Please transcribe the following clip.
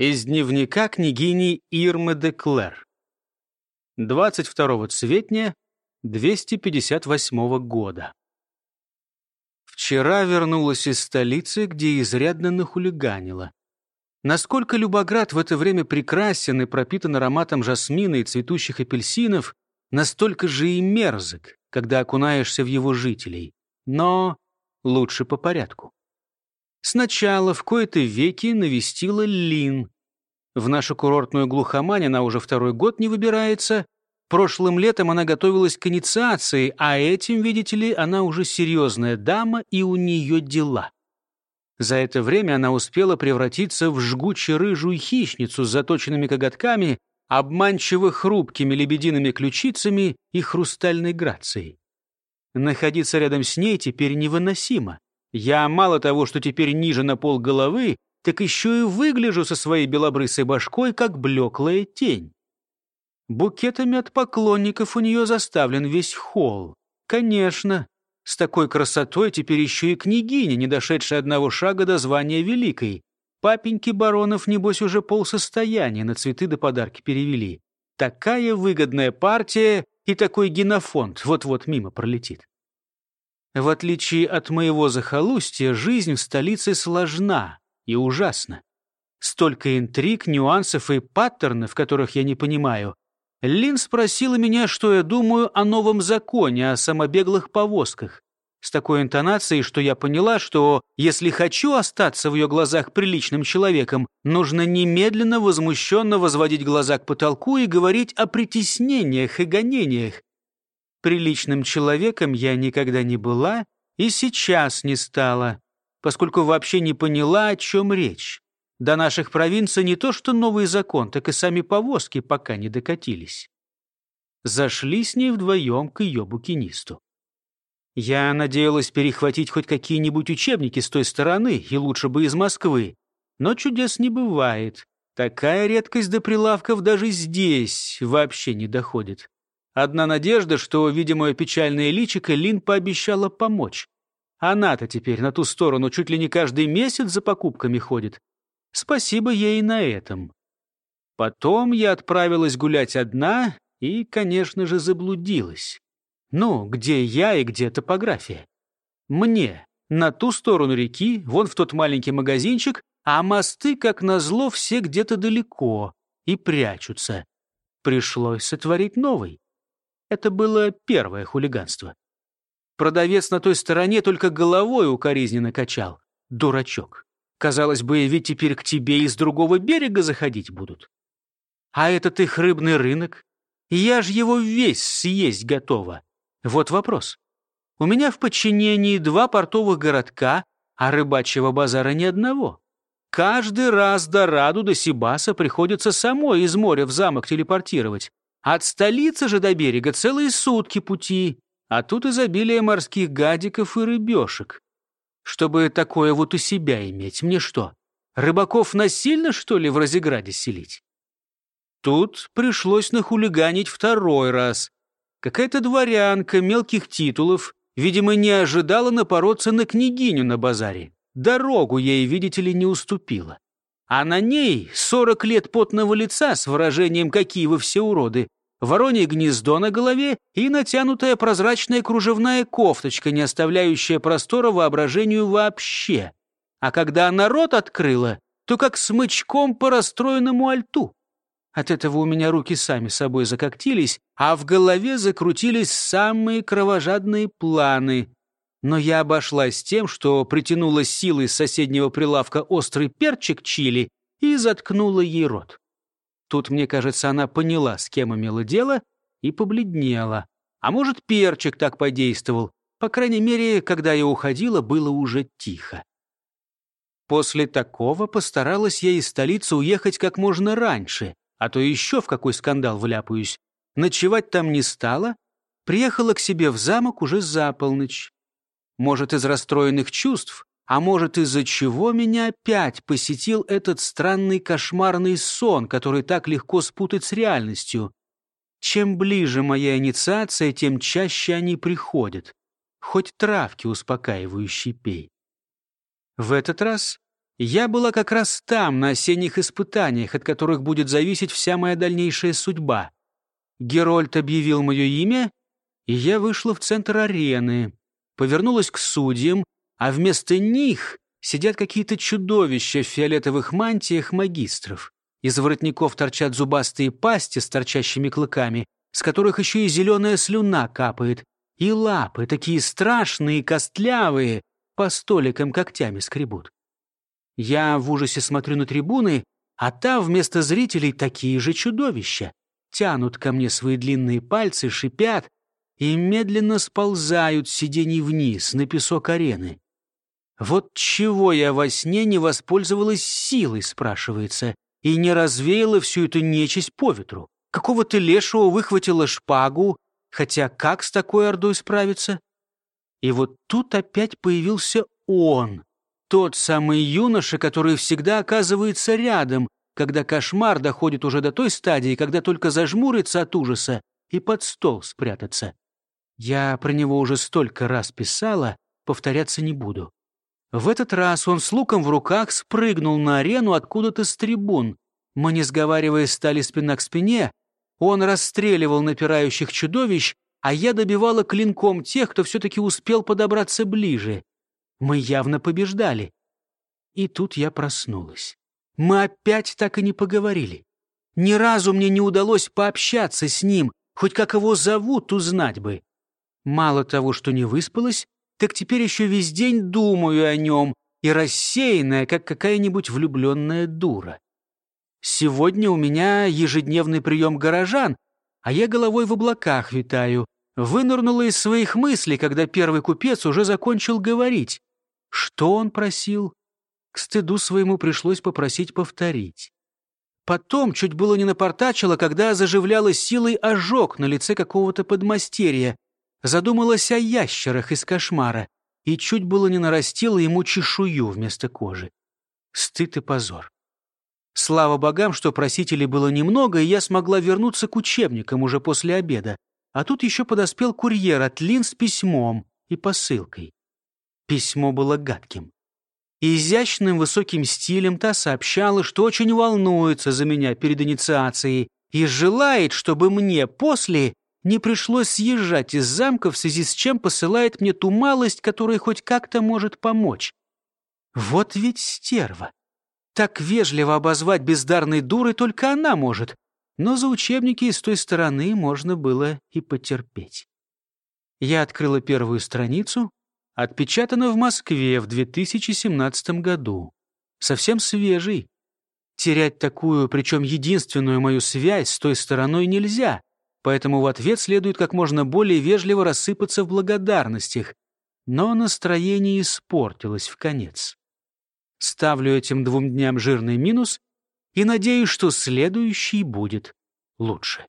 Из дневника княгини Ирмы де Клэр. 22 цветня 258 года. Вчера вернулась из столицы, где изрядно нахулиганила. Насколько Любоград в это время прекрасен и пропитан ароматом жасмина и цветущих апельсинов, настолько же и мерзок, когда окунаешься в его жителей. Но лучше по порядку. Сначала в кои-то веки навестила Лин. В нашу курортную глухомань она уже второй год не выбирается. Прошлым летом она готовилась к инициации, а этим, видите ли, она уже серьезная дама, и у нее дела. За это время она успела превратиться в жгуче-рыжую хищницу с заточенными коготками, обманчиво хрупкими лебедиными ключицами и хрустальной грацией. Находиться рядом с ней теперь невыносимо. Я мало того, что теперь ниже на пол головы, так еще и выгляжу со своей белобрысой башкой, как блеклая тень. Букетами от поклонников у нее заставлен весь холл. Конечно, с такой красотой теперь еще и княгиня, не дошедшая одного шага до звания великой. Папеньки баронов, небось, уже полсостояния на цветы до подарки перевели. Такая выгодная партия и такой генофонд вот-вот мимо пролетит. В отличие от моего захолустья, жизнь в столице сложна и ужасна. Столько интриг, нюансов и паттернов, которых я не понимаю. Лин спросила меня, что я думаю о новом законе, о самобеглых повозках. С такой интонацией, что я поняла, что если хочу остаться в ее глазах приличным человеком, нужно немедленно возмущенно возводить глаза к потолку и говорить о притеснениях и гонениях, Приличным человеком я никогда не была и сейчас не стала, поскольку вообще не поняла, о чем речь. До наших провинций не то что новый закон, так и сами повозки пока не докатились. Зашли с ней вдвоем к ее букинисту. Я надеялась перехватить хоть какие-нибудь учебники с той стороны, и лучше бы из Москвы. Но чудес не бывает. Такая редкость до прилавков даже здесь вообще не доходит. Одна надежда, что, видимое печальное личико, Лин пообещала помочь. Она-то теперь на ту сторону чуть ли не каждый месяц за покупками ходит. Спасибо ей на этом. Потом я отправилась гулять одна и, конечно же, заблудилась. Ну, где я и где топография? Мне на ту сторону реки, вон в тот маленький магазинчик, а мосты, как назло, все где-то далеко и прячутся. Пришлось сотворить новый. Это было первое хулиганство. Продавец на той стороне только головой укоризненно качал. Дурачок. Казалось бы, ведь теперь к тебе из другого берега заходить будут. А этот их рыбный рынок? Я ж его весь съесть готова. Вот вопрос. У меня в подчинении два портовых городка, а рыбачьего базара ни одного. Каждый раз до Раду до Сибаса приходится самой из моря в замок телепортировать. От столицы же до берега целые сутки пути, а тут изобилие морских гадиков и рыбешек. Чтобы такое вот у себя иметь, мне что, рыбаков насильно, что ли, в Разиграде селить? Тут пришлось нахулиганить второй раз. Какая-то дворянка мелких титулов, видимо, не ожидала напороться на княгиню на базаре. Дорогу ей, видите ли, не уступила. А на ней сорок лет потного лица с выражением «какие вы все уроды», воронье гнездо на голове и натянутая прозрачная кружевная кофточка, не оставляющая простора воображению вообще. А когда она рот открыла, то как смычком по расстроенному альту. От этого у меня руки сами собой закоктились, а в голове закрутились самые кровожадные планы. Но я обошлась тем, что притянула силой с соседнего прилавка острый перчик чили и заткнула ей рот. Тут, мне кажется, она поняла, с кем имела дело, и побледнела. А может, перчик так подействовал. По крайней мере, когда я уходила, было уже тихо. После такого постаралась я из столицы уехать как можно раньше, а то еще в какой скандал вляпаюсь. Ночевать там не стала, приехала к себе в замок уже за полночь. Может, из расстроенных чувств, а может, из-за чего меня опять посетил этот странный кошмарный сон, который так легко спутать с реальностью. Чем ближе моя инициация, тем чаще они приходят. Хоть травки успокаивающие пей. В этот раз Я была как раз там, на осенних испытаниях, от которых будет зависеть вся моя дальнейшая судьба. Герольд объявил мое имя, и я вышла в центр арены, повернулась к судьям, а вместо них сидят какие-то чудовища в фиолетовых мантиях магистров. Из воротников торчат зубастые пасти с торчащими клыками, с которых еще и зеленая слюна капает, и лапы, такие страшные, костлявые, по столикам когтями скребут. Я в ужасе смотрю на трибуны, а там вместо зрителей такие же чудовища. Тянут ко мне свои длинные пальцы, шипят и медленно сползают с сидений вниз, на песок арены. Вот чего я во сне не воспользовалась силой, спрашивается, и не развеяла всю эту нечисть по ветру. Какого-то лешего выхватила шпагу, хотя как с такой ордой справиться? И вот тут опять появился он, тот самый юноша, который всегда оказывается рядом, когда кошмар доходит уже до той стадии, когда только зажмурится от ужаса и под стол спрятаться. Я про него уже столько раз писала, повторяться не буду. В этот раз он с луком в руках спрыгнул на арену откуда-то с трибун. Мы, не сговариваясь, стали спина к спине. Он расстреливал напирающих чудовищ, а я добивала клинком тех, кто все-таки успел подобраться ближе. Мы явно побеждали. И тут я проснулась. Мы опять так и не поговорили. Ни разу мне не удалось пообщаться с ним, хоть как его зовут, узнать бы. Мало того, что не выспалась, так теперь еще весь день думаю о нем и рассеянная, как какая-нибудь влюбленная дура. Сегодня у меня ежедневный прием горожан, а я головой в облаках витаю. Вынырнула из своих мыслей, когда первый купец уже закончил говорить. Что он просил? К стыду своему пришлось попросить повторить. Потом чуть было не напортачила, когда заживляла силой ожог на лице какого-то подмастерья. Задумалась о ящерах из кошмара и чуть было не нарастила ему чешую вместо кожи. Стыд и позор. Слава богам, что просителей было немного, и я смогла вернуться к учебникам уже после обеда. А тут еще подоспел курьер от Лин с письмом и посылкой. Письмо было гадким. Изящным высоким стилем та сообщала, что очень волнуется за меня перед инициацией и желает, чтобы мне после не пришлось съезжать из замка, в связи с чем посылает мне ту малость, которая хоть как-то может помочь. Вот ведь стерва. Так вежливо обозвать бездарной дурой только она может, но за учебники с той стороны можно было и потерпеть. Я открыла первую страницу Отпечатано в Москве в 2017 году. Совсем свежий. Терять такую, причем единственную мою связь с той стороной нельзя, поэтому в ответ следует как можно более вежливо рассыпаться в благодарностях. Но настроение испортилось в конец. Ставлю этим двум дням жирный минус и надеюсь, что следующий будет лучше.